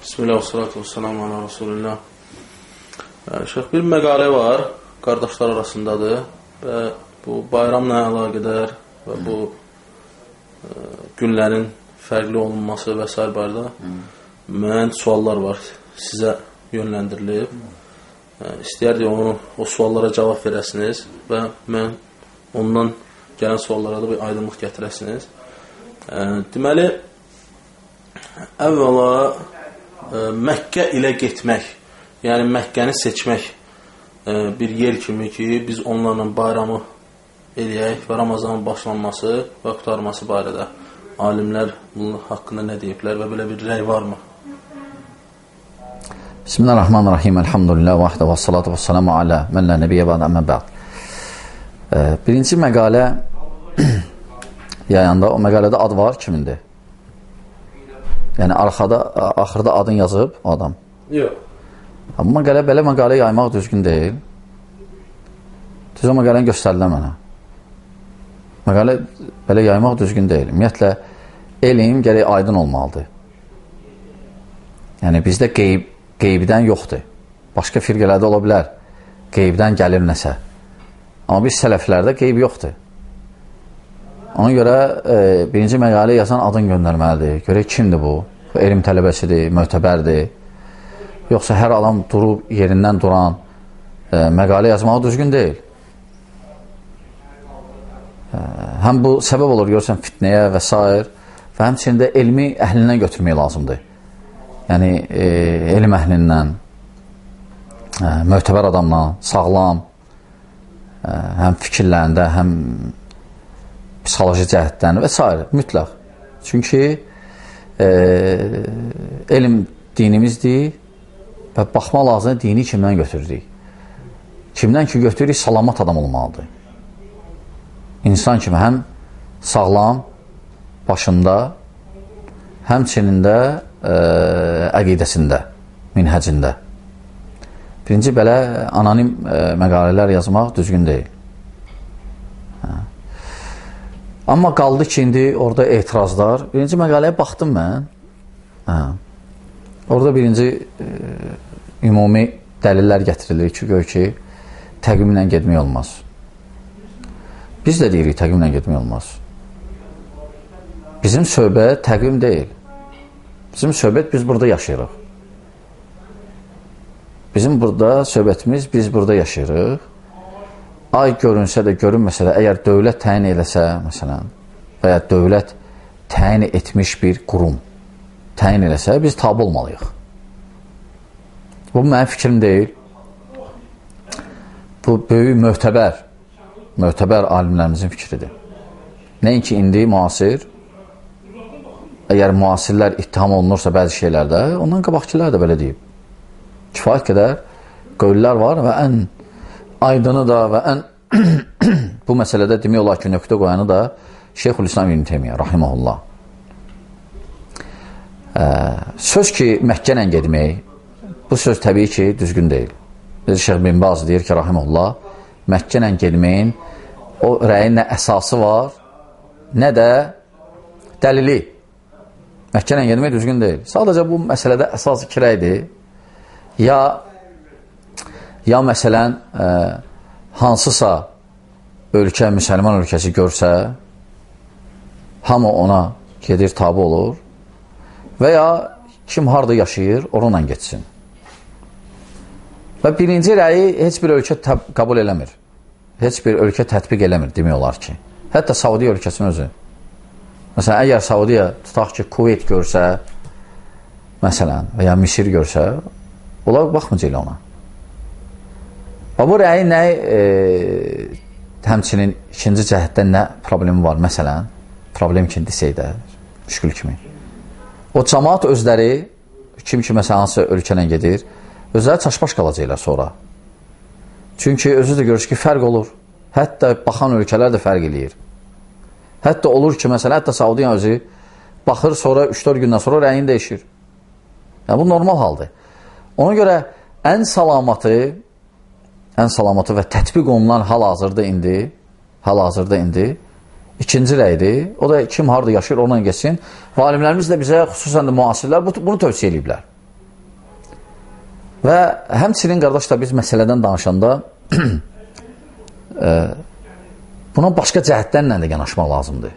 Bismillah və salatu və selamu ala Rasulillah. Şeyx, bir məqalə var, qardaşlar arasındadır və bu bayramla əlaqədar və bu ə, günlərin fərqli olunması və s. barədə müəyyən suallar var, sizə yönləndirilib. İstəyərdik onu, o suallara cavab verəsiniz və mən ondan gələn suallara da bir aydınlıq gətirəsiniz. Ə, deməli, əvvəla Məkkə ilə getmək, yəni Məkkəni seçmək ə, bir yer kimi ki, biz onlarla bayramı eləyək və Ramazanın başlanması və qutarması barədə alimlər bunun haqqında nə deyiblər və belə bir rəy varmı? Bismillahirrahmanirrahim. Elhamdülillah vahdə və salatu və salamu alə mən lə nəbiyyə bədə əmmə bəd. Birinci məqalə yayanda, o məqalədə ad var kimindir? Yəni arxada, axırda adın yazıb adam. Yox. Bu məqalə, belə məqalə yaymaq düzgün deyil. Düz o məqaləni göstərilən mənə. Məqalə belə yaymaq düzgün deyil. Ümumiyyətlə, elm gərək aydın olmalıdır. Yəni, bizdə qeyb, qeybdən yoxdur. Başqa firqələrdə ola bilər. Qeybdən gəlir nəsə. Amma biz sələflərdə qeyb yoxdur. Ona görə e, birinci məqalə yazan adın göndərməlidir. Görək kimdir bu? elm tələbəsidir, möhtəbərdir. Yoxsa hər adam durub yerindən duran e, məqalə yazmağı düzgün deyil. E, həm bu səbəb olur, görürsən, fitnəyə və s. və həmçində elmi əhlindən götürmək lazımdır. Yəni, e, elm əhlindən, e, möhtəbər adamdan, sağlam, e, həm fikirlərində, həm psixoloji cəhətdən və s. mütləq. Çünki e, elm dinimizdir və baxma lazımdır dini kimdən götürürük. Kimdən ki götürürük, salamat adam olmalıdır. İnsan kimi həm sağlam, başında, həmçinin də ə, əqidəsində, minhəcində. Birinci, belə anonim ə, məqalələr yazmaq düzgün deyil. Hə. Amma qaldı ki, indi orada etirazlar. Birinci məqaləyə baxdım mən. Hə. Orada birinci ə, ümumi dəlillər gətirilir ki, gör ki, təqvimlə getmək olmaz. Biz də deyirik, təqvimlə getmək olmaz. Bizim söhbət təqvim deyil. Bizim söhbət biz burada yaşayırıq. Bizim burada söhbətimiz biz burada yaşayırıq. Ay görünsə də, görünməsə də, əgər dövlət təyin eləsə, məsələn, və ya dövlət təyin etmiş bir qurum təyin eləsə, biz tabi olmalıyıq. Bu mənim fikrim deyil. Bu böyük möhtəbər, möhtəbər alimlərimizin fikridir. Nəinki indi müasir, əgər müasirlər ittiham olunursa bəzi şeylərdə, ondan qabaqçılar da belə deyib. Kifayət qədər qövllər var və ən aydını da və ən bu məsələdə demək olar ki, nöqtə qoyanı da Şeyxül İslam İbn Teymiyyə, rahiməhullah. Ə, söz ki, Məkkə ilə gedmək, bu söz təbii ki, düzgün deyil. Şeyx bin Baz deyir ki, rahiməhullah, Məkkə ilə gedməyin o rəyin nə əsası var, nə də dəlili. Məkkə ilə gedmək düzgün deyil. Sadəcə bu məsələdə əsas iki rəydir. Ya ya məsələn ə, hansısa ölkə, müsəlman ölkəsi görsə, hamı ona gedir, tabi olur və ya kim harada yaşayır, onunla geçsin. Və birinci rəyi heç bir ölkə qəbul eləmir. Heç bir ölkə tətbiq eləmir, demək olar ki. Hətta Saudiya ölkəsinin özü. Məsələn, əgər Saudiya tutaq ki, Kuveyt görsə, məsələn, və ya Misir görsə, onlar baxmayacaq ona. Və bu rəyi nə e, həmçinin ikinci cəhətdən nə problemi var? Məsələn, problem kimi desək də, müşkül kimi. O cəmaat özləri, kim ki, məsələn, hansı ölkələ gedir, özləri çaşbaş qalacaqlar sonra. Çünki özü də görür ki, fərq olur. Hətta baxan ölkələr də fərq eləyir. Hətta olur ki, məsələn, hətta Saudiya özü baxır, sonra 3-4 gündən sonra rəyin dəyişir. Yəni, bu normal haldır. Ona görə ən salamatı, ən salamatı və tətbiq olunan hal-hazırda indi, hal-hazırda indi ikinci rəydir. O da kim harada yaşayır, onunla geçsin. Və alimlərimiz də bizə, xüsusən də müasirlər bunu tövsiyə ediblər. Və həmçinin qardaşlar biz məsələdən danışanda e, buna başqa cəhətlərlə də yanaşmaq lazımdır.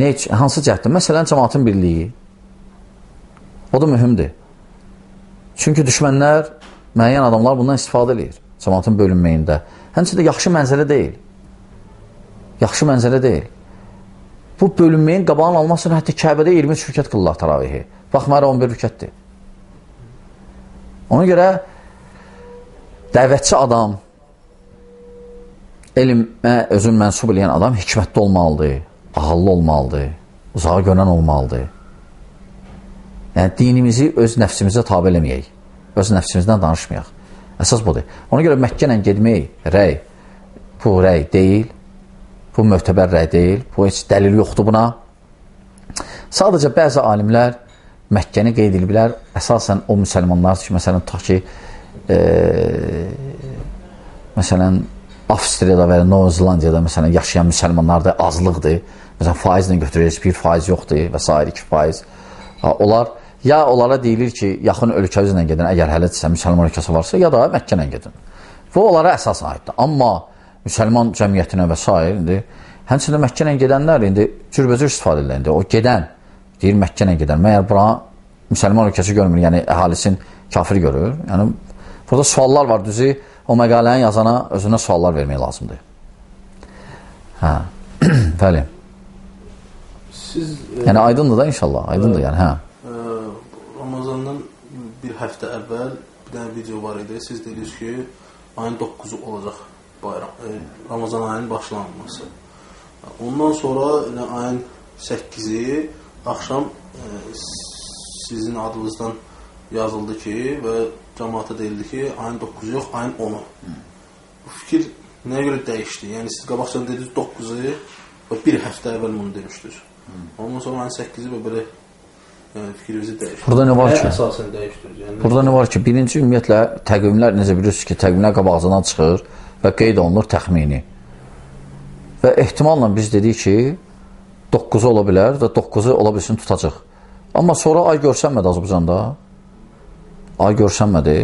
Nə hansı cəhətdə? Məsələn, cəmaatın birliyi. O da mühümdür. Çünki düşmənlər, müəyyən adamlar bundan istifadə edir cəmaatın bölünməyində. Həmçində yaxşı mənzərə deyil. Yaxşı mənzərə deyil. Bu bölünməyin qabağını almaq üçün hətta Kəbədə 23 rükət qılırlar taravihi. Baxmayaraq 11 rükətdir. Ona görə dəvətçi adam, elmə özün mənsub eləyən adam hikmətli olmalıdır, ağıllı olmalıdır, uzağa görən olmalıdır. Yəni, dinimizi öz nəfsimizə tabi eləməyək, öz nəfsimizdən danışmayaq. Əsas budur. Ona görə Məkkə ilə gedmək rəy, bu rəy deyil, bu möhtəbər rəy deyil, bu heç dəlil yoxdur buna. Sadəcə bəzi alimlər Məkkəni qeyd ediblər. Əsasən o müsəlmanlar ki, məsələn, ta ki, e, məsələn, Avstriyada və ya Nova Zelandiyada məsələn, yaşayan müsəlmanlar da azlıqdır. Məsələn, faizlə götürürüz, bir faiz yoxdur və s. 2 faiz. Onlar ya onlara deyilir ki, yaxın ölkə üzrə gedin, əgər hələ müsəlman ölkəsi varsa, ya da Məkkə ilə gedin. Bu onlara əsasən aiddir. Amma müsəlman cəmiyyətinə və s. indi həmçinin Məkkə ilə gedənlər indi cürbəcür istifadə edirlər. İndi o gedən deyir Məkkə ilə gedən. Məyər bura müsəlman ölkəsi görmür, yəni əhalisin kafir görür. Yəni burada suallar var, düzü o məqaləni yazana özünə suallar vermək lazımdır. Hə. Bəli. Siz e, yəni aydındır da inşallah, aydındır yəni, hə. Həftə əvvəl bir dənə video var idi. Siz dediniz ki, ayın 9-u olacaq bayram. E, Ramazan ayının başlanması. Ondan sonra yəni, ayın 8-i axşam e, sizin adınızdan yazıldı ki və cəmaata deyildi ki, ayın 9-u yox, ayın 10-u. Bu fikir nəyə görə dəyişdi? Yəni siz qabaqcadan dediniz 9-u və bir həftə əvvəl bunu demişdiniz. Ondan sonra ayın 8-i və belə yəni fikrinizi dəyişdi. Burada nə var ki? Əsasən dəyişdiniz. Yəni Burada nə var ki? Birinci ümumiyyətlə təqvimlər necə bilirsiniz ki, təqvimlər qabaqcadan çıxır və qeyd olunur təxmini. Və ehtimalla biz dedik ki, 9-u ola bilər və 9-u ola bilsin tutacaq. Amma sonra ay görsənmədi Azərbaycanda. Ay görsənmədi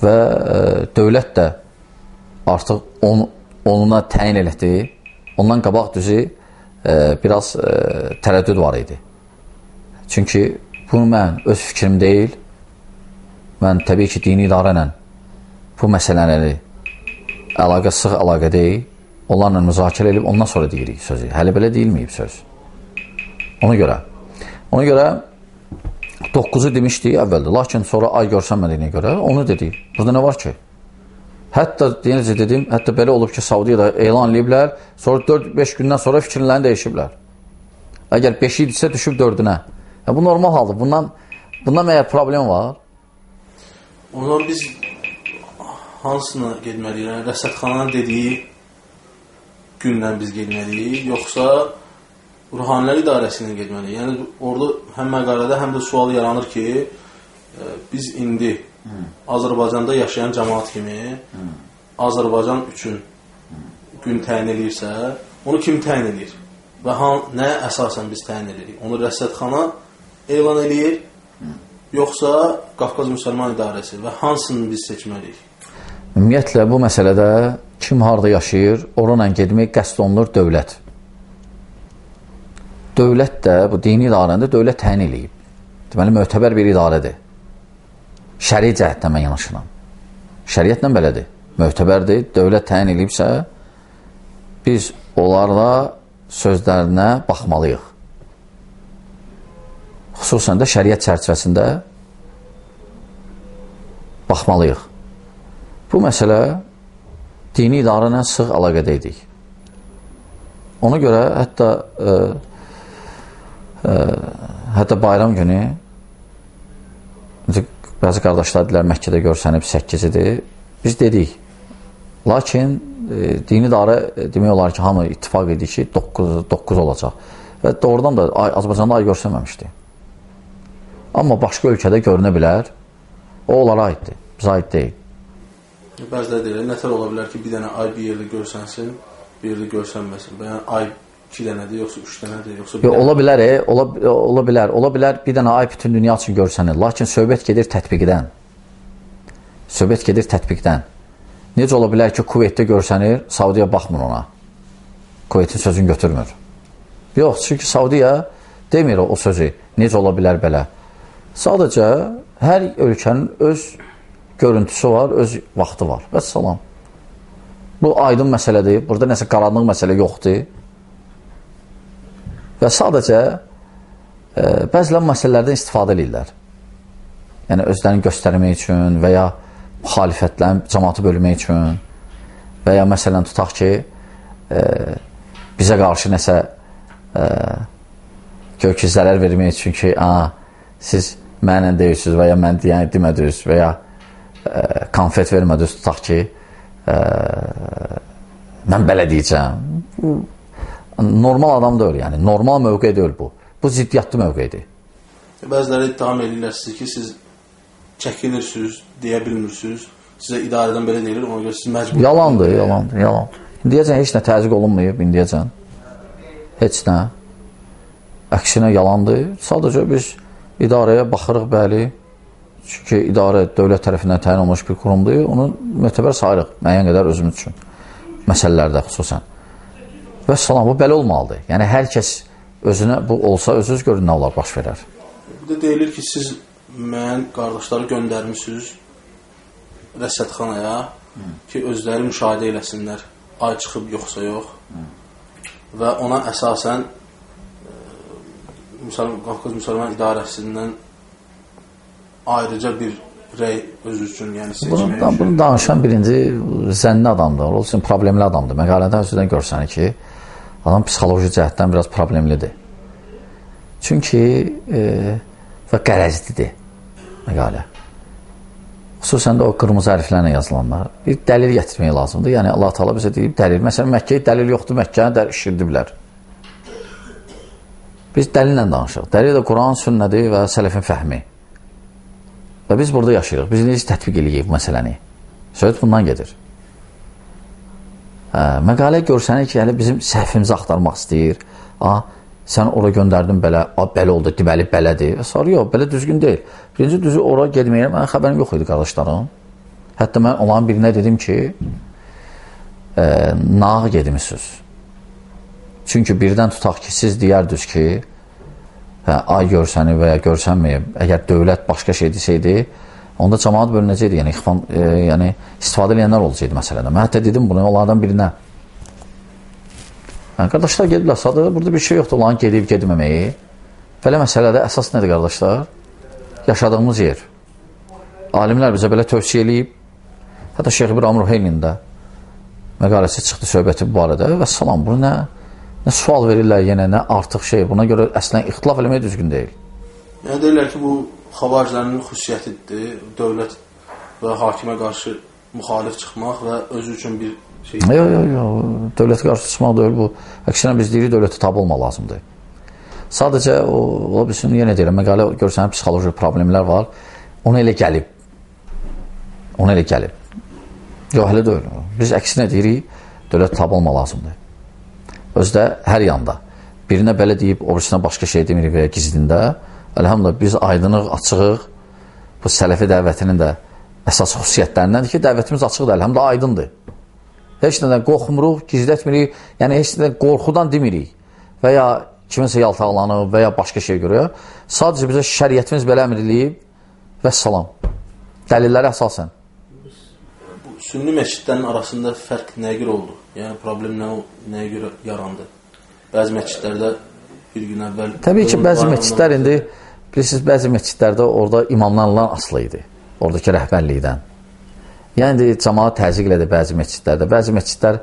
və e, dövlət də artıq on, onuna təyin elədi. Ondan qabaq düzü e, biraz e, tərəddüd var idi. Çünki bunu mən öz fikrim deyil, mən təbii ki, dini idarə bu məsələləri əlaqə sıx əlaqə deyil, onlarla müzakirə edib ondan sonra deyirik sözü. Hələ belə deyilməyib söz. Ona görə ona görə 9-u demişdik əvvəldə, lakin sonra ay görsənmədiyinə görə onu dedik. Burada nə var ki? Hətta necə dedim, hətta belə olub ki, Saudiyada elan ediblər, sonra 4-5 gündən sonra fikirlərini dəyişiblər. Əgər 5 idisə düşüb 4-ünə. Yəni, bu normal haldır. Bundan bundan məyər problem var? Onlar biz hansına getməliyik? Yəni rəsədxananın dediyi gündən biz getməliyik, yoxsa ruhanilər idarəsindən getməliyik? Yəni orada həm məqalədə, həm də sual yaranır ki, e, biz indi Hı. Azərbaycanda yaşayan cəmaət kimi Hı. Azərbaycan üçün gün təyin edirsə, onu kim təyin edir? Və han, nə əsasən biz təyin edirik? Onu rəsədxana elan Hı. yoxsa Qafqaz Müsəlman İdarəsi və hansını biz seçməliyik? Ümumiyyətlə bu məsələdə kim harada yaşayır, oranla getmək qəsd olunur dövlət. Dövlət də, bu dini idarəndə dövlət təyin eləyib. Deməli, möhtəbər bir idarədir. Şəri cəhətdən mən yanaşıram. Şəriətlə belədir. Möhtəbərdir, dövlət təyin eləyibsə, biz onlarla sözlərinə baxmalıyıq. Xüsusən də şəriət çərçivəsində baxmalıyıq. Bu məsələ dini idarə ilə sıx əlaqədə idik. Ona görə hətta ə, ə, hətta bayram günü bəzi qardaşlar dedilər Məkkədə görsənib 8-idir. Biz dedik. Lakin e, dini idarə e, demək olar ki, hamı ittifaq edir ki, 9 9 olacaq. Və doğrudan da ay, Azərbaycanda ay görsənməmişdi. Amma başqa ölkədə görünə bilər. O onlara aiddir. Bizə aid deyil. Bəziləri deyirlər, nətər ola bilər ki, bir dənə ay bir yerdə görsənsin, bir yerdə görsənməsin. Yəni ay 2 dənədir, yoxsa 3 dənədir, yoxsa Yo, ola bilər, e, ola, ola bilər, ola bilər bir dənə ay bütün dünya üçün görsənir. Lakin söhbət gedir tətbiqdən. Söhbət gedir tətbiqdən. Necə ola bilər ki, Kuveytdə görsənir, Saudiya baxmır ona. Kuveytin sözünü götürmür. Yox, çünki Saudiya demir o sözü. Necə ola bilər belə? Sadəcə hər ölkənin öz görüntüsü var, öz vaxtı var. Və salam. Bu aydın məsələdir. Burada nəsə qaranlıq məsələ yoxdur. Və sadəcə e, bəzilən məsələlərdən istifadə edirlər. Yəni özlərini göstərmək üçün və ya müxalifətlərin cəmaatı bölmək üçün və ya məsələn tutaq ki, e, bizə qarşı nəsə e, görki zərər vermək üçün ki, a, siz mənlə deyirsiniz və ya mən deyən demədiniz və ya e, konfet vermədiniz tutaq ki, e, mən belə deyəcəm normal adam deyil, yəni normal mövqe deyil bu. Bu ziddiyyətli mövqedir. Bəziləri ittiham edirlər sizi ki, siz çəkilirsiniz, deyə bilmirsiniz. Sizə idarədən belə deyilir, ona görə siz məcbur. Yalandır, yalandır, yalan. İndiyəcən heç nə təzyiq olunmayıb, indiyəcən. Heç nə. Əksinə yalandır. Sadəcə biz idarəyə baxırıq, bəli. Çünki idarə dövlət tərəfindən təyin olunmuş bir qurumdur. Onu mötəbər sayırıq müəyyən qədər özümüz üçün. Məsələlərdə xüsusən. Və salam, bu belə olmalıdır. Yəni, hər kəs özünə bu olsa, özünüz görün nə olar, baş verər. Bir də deyilir ki, siz mən qardaşları göndərmişsiniz rəsədxanaya Hı. ki, özləri müşahidə eləsinlər, ay çıxıb yoxsa yox. Hı. Və ona əsasən Müsəlman Qafqaz Müsəlman İdarəsindən ayrıca bir rəy özü üçün, yəni seçmək bunu, bunu danışan birinci zənni adamdır, olsun problemli adamdır. Məqalədən özüdən görsənir ki, adam psixoloji cəhətdən biraz problemlidir. Çünki e, və qərəzlidir məqalə. Xüsusən də o qırmızı hərflərlə yazılanlar. Bir dəlil gətirmək lazımdır. Yəni Allah Taala bizə deyib dəlil. Məsələn, Məkkəyə dəlil yoxdur, Məkkəni dəlil şirdiblər. Biz dəlillə danışırıq. Dəlil də Quran, sünnədir və sələfin fəhmi. Və biz burada yaşayırıq. Biz necə tətbiq eləyik məsələni? Söhbət bundan gedir. Hə, məqalə görsənir ki, yəni bizim səhvimizi axtarmaq istəyir. A, sən ora göndərdin belə, a, belə oldu, deməli belədir. Sonra yox, belə düzgün deyil. Birinci düzü ora getməyirəm, mənim xəbərim yox idi qardaşlarım. Hətta mən olan birinə dedim ki, e, nağ gedmisiniz. Çünki birdən tutaq ki, siz deyərdiniz ki, hə, ay görsəni və ya görsənməyib, əgər dövlət başqa şey desəydi, Onda cəmaat bölünəcəkdi, yəni ixvan, e, yəni istifadə edənlər olacaqdı məsələdə. Mən hətta dedim bunu onlardan birinə. Yəni qardaşlar gediblər sadı, burada bir şey yoxdur, onların gedib getməməyi. Belə məsələdə əsas nədir qardaşlar? Yaşadığımız yer. Alimlər bizə belə tövsiyə eləyib. Hətta Şeyx İbrahim Ruheylin də məqaləsi çıxdı söhbəti bu barədə və salam, bunu nə, nə sual verirlər yenə, nə artıq şey. Buna görə əslən ixtilaf eləmək düzgün deyil. Yəni deyirlər ki, bu xavariclərin xüsusiyyətidir, dövlət və hakimə qarşı müxalif çıxmaq və özü üçün bir şey. Yox, yox, yox. Dövlətə qarşı çıxmaq deyil bu. Əksinə biz deyirik dövlətə tabe olmaq lazımdır. Sadəcə o ola bilsin yenə deyirəm, məqalə görsən psixoloji problemlər var. Ona elə gəlib. Ona elə gəlib. Yox, elə deyil. Biz əksinə deyirik, dövlət tabe olmaq lazımdır. Özdə hər yanda. Birinə belə deyib, o birisinə başqa şey demirik və ya gizlində. Əlhamdülillah biz aydınıq, açığıq. Bu sələfi dəvətinin də əsas xüsusiyyətlərindəndir ki, dəvətimiz açıqdır, əlhamdülillah aydındır. Heç nədən qorxmuruq, gizlətmirik, yəni heç nədən qorxudan demirik və ya kiminsə yaltaqlanıb və ya başqa şey görüyor. Sadəcə bizə şəriətimiz belə əmr eləyib və salam. Dəlillərə əsasən. Sünni məscidlərin arasında fərq nəyə görə oldu? Yəni problem nə nəyə görə yarandı? Bəzi məscidlərdə bir gün əvvəl Təbii ki, bəzi məscidlər indi bilirsiniz, bəzi məscidlərdə orada imamlarla asılı idi. Oradakı rəhbərlikdən. Yəni cəmaət təzyiq elədi bəzi məscidlərdə. Bəzi məscidlər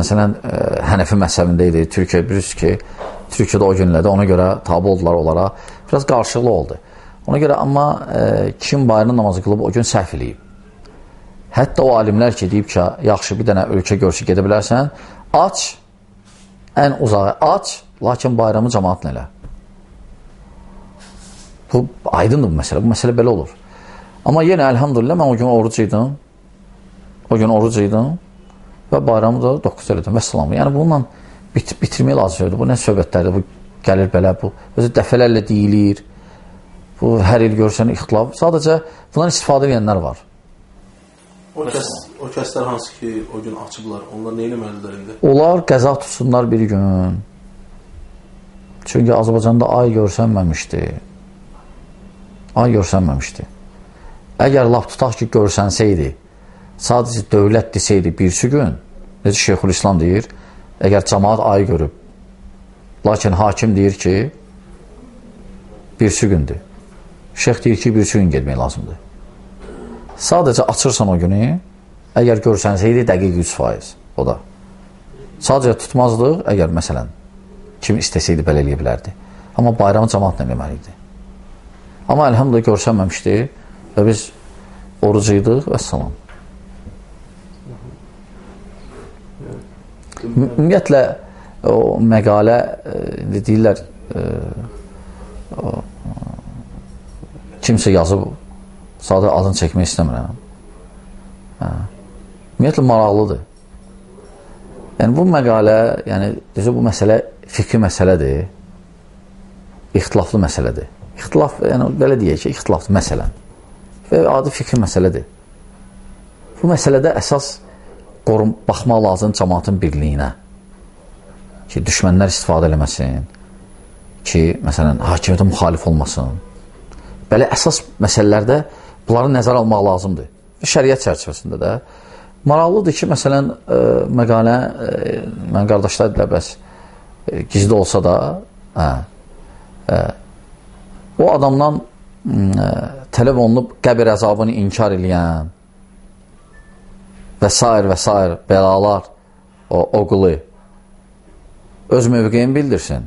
məsələn ə, Hənəfi məzhəbində idi. Türkiyə bilirsiniz ki, Türkiyədə o günlərdə ona görə tabe oldular onlara. Biraz qarşılıqlı oldu. Ona görə amma ə, kim bayram namazı qılıb o gün səhv eləyib. Hətta o alimlər ki, deyib ki, yaxşı bir dənə ölkə görüşü gedə bilərsən, aç, ən uzağa aç, lakin bayramı cəmaatla elə. Bu aydındır bu məsələ. Bu məsələ belə olur. Amma yenə əlhamdülillah mən o gün oruc idim. O gün oruc idim və bayramı da 9 elədim və salam. Yəni bununla bit bitirmək lazımdır. Bu nə söhbətlərdir? Bu gəlir belə bu. Özü dəfələrlə deyilir. Bu hər il görsən ixtilaf. Sadəcə bundan istifadə edənlər var. O kəs, o kəslər hansı ki, o gün açıblar, onlar nə etməlidirlər indi? Onlar qəza tutsunlar bir gün. Çünki Azərbaycanda ay görsənməmişdi. Ay görsənməmişdi. Əgər lap tutaq ki, görsənsəydi, sadəcə dövlət desəydi birsi gün, necə Şeyxülislam deyir, əgər cəmaat ayı görüb, lakin hakim deyir ki, birsi gündür. Şeyx deyir ki, birsi gün getmək lazımdır. Sadəcə açırsan o günü, əgər görsənsəydi dəqiq 100% o da. Sadəcə tutmazdıq, əgər məsələn kim istəsəydi belə eləyə bilərdi. Amma bayramı cəmaatla eləməli idi. Amma əlhamdülillah görsənməmişdi və biz orucuydıq və salam. Ümumiyyətlə o məqalə e, deyirlər e, o, kimsə yazıb sadə adını çəkmək istəmirəm. Hə. Ümumiyyətlə maraqlıdır. Yəni bu məqalə, yəni düzü bu məsələ fikri məsələdir. İxtilaflı məsələdir. İxtilaf, yəni belə deyək ki, ixtilaflı məsələn. Və adi fikri məsələdir. Bu məsələdə əsas qorun, baxmaq lazım cəmaatın birliyinə. Ki, düşmənlər istifadə eləməsin. Ki, məsələn, hakimiyyətə müxalif olmasın. Belə əsas məsələlərdə bunları nəzər almaq lazımdır. Şəriət çərçivəsində də. Maraqlıdır ki, məsələn, ə, e, məqalə, ə, e, mən qardaşlar dedilər, bəs ə, e, gizli olsa da, hə, ə, o adamdan ə, tələb olunub qəbir əzabını inkar eləyən və s. və s. bəlalar o, oğlu öz mövqeyini bildirsin.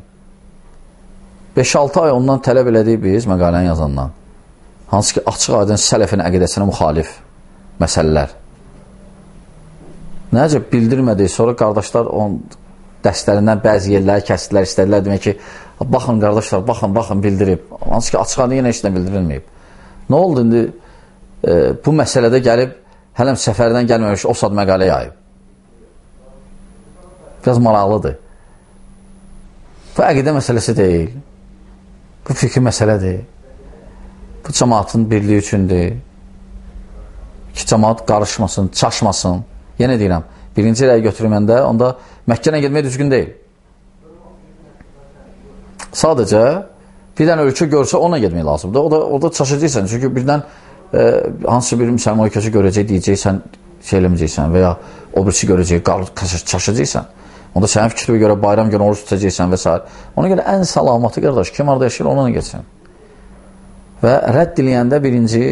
5-6 ay ondan tələb elədik biz məqaləni yazandan. Hansı ki, açıq aydın sələfin əqidəsinə müxalif məsələlər. Nəcə bildirmədik, sonra qardaşlar onun dəstlərindən bəzi yerləri kəsdilər, istədilər demək ki, baxın qardaşlar, baxın, baxın bildirib. Hansı ki, açıq aydın yenə heç nə bildirilməyib. Nə oldu indi? E, bu məsələdə gəlib hələm səfərdən gəlməmiş o sad məqalə yayıb. Biraz maraqlıdır. Bu əqidə məsələsi deyil. Bu fikir məsələdir. Bu cəmaatın birliyi üçündür. Ki, cəmaat qarışmasın, çaşmasın. Yenə deyirəm, birinci rəy götürməndə onda Məkkənə getmək düzgün deyil. Sadəcə bir dənə ölkə görsə ona getmək lazımdır. O da orada çaşacaqsan. Çünki birdən e, hansı bir müsəlman ölkəsi görəcək, deyəcəksən, şey eləməyəcəksən və ya o birisi görəcək, çaşacaqsan. Onda sənin fikrinə görə bayram günü oruç tutacaqsan və s. Ona görə ən salamatı qardaş, kim harada yaşayır, onunla getsin. Və rədd eləyəndə birinci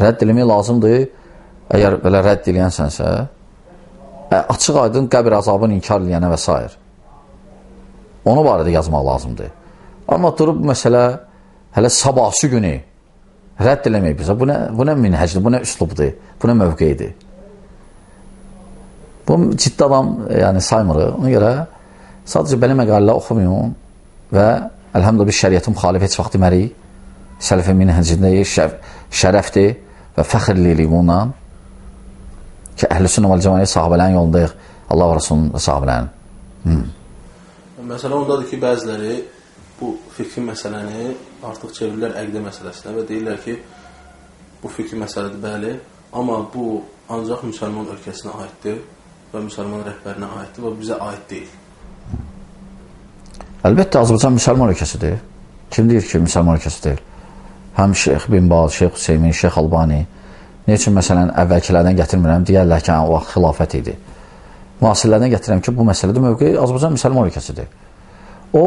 rədd eləmək lazımdır. Əgər belə rədd eləyənsənsə, açıq aydın qəbir azabını inkar eləyənə və s. Onu barədə yazmaq lazımdır. Amma durub məsələ hələ sabahsı günü rədd eləmək bizə. Bu nə, bu nə minhəcdir, bu nə üslubdur, bu nə mövqeyidir. Bu ciddi adam yəni saymırıq. Ona görə sadəcə belə məqalələr oxumayın və əlhamdülillah biz şəriətin müxalif heç vaxt demərik. Sələfin minhəcindəyik, şər şərəfdir və fəxr eləyirik bununla ki, əhl-i sünnə vəl cəmaniyyə sahabələrin yolundayıq. Allah və Rasulun və sahabələrin. Hmm. Məsələ ondadır ki, bəziləri bu fikri məsələni artıq çevirirlər əqidə məsələsinə və deyirlər ki, bu fikri məsələdir, bəli, amma bu ancaq müsəlman ölkəsinə aiddir və müsəlman rəhbərinə aiddir və bizə aid deyil. Əlbəttə, Azərbaycan müsəlman ölkəsidir. Kim deyir ki, müsəlman ölkəsi deyil? Həm Şeyx Bin Baz, Şeyx Hüseymin, Şeyx Albani, Ne üçün məsələn əvvəlkilərdən gətirmirəm? Deyərlər ki, o vaxt xilafət idi. Müasirlərdən gətirirəm ki, bu məsələdə mövqeyi Azərbaycan müsəlman ölkəsidir. O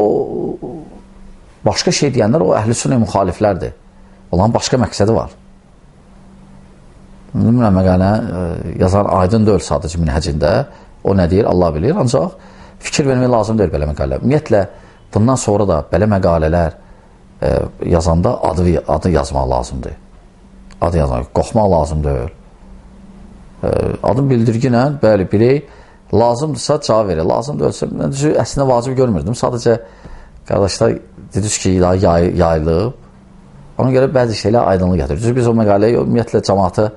başqa şey deyənlər o əhl-i sünnə müxaliflərdir. Olan başqa məqsədi var. Bilmirəm, məqalə e, yazar aydın deyil sadəcə minhəcində. O nə deyir, Allah bilir. Ancaq fikir vermək lazım deyil belə məqalə. Ümumiyyətlə, bundan sonra da belə məqalələr e, yazanda adı, adı yazmaq lazımdır adı yazmaq, qoxmaq lazım deyil. Adım bildirginə, bəli, bilək, lazımdırsa cavab verir. Lazım deyilsə, mən əslində vacib görmürdüm. Sadəcə, qardaşlar dediniz ki, yay, yayılıb. Ona görə bəzi şeylər aydınlıq gətirir. Düzü, biz o məqaləyə ümumiyyətlə cəmatı,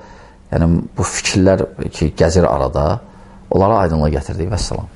yəni bu fikirlər ki, gəzir arada, onlara aydınlıq gətirdik. Vəssalam.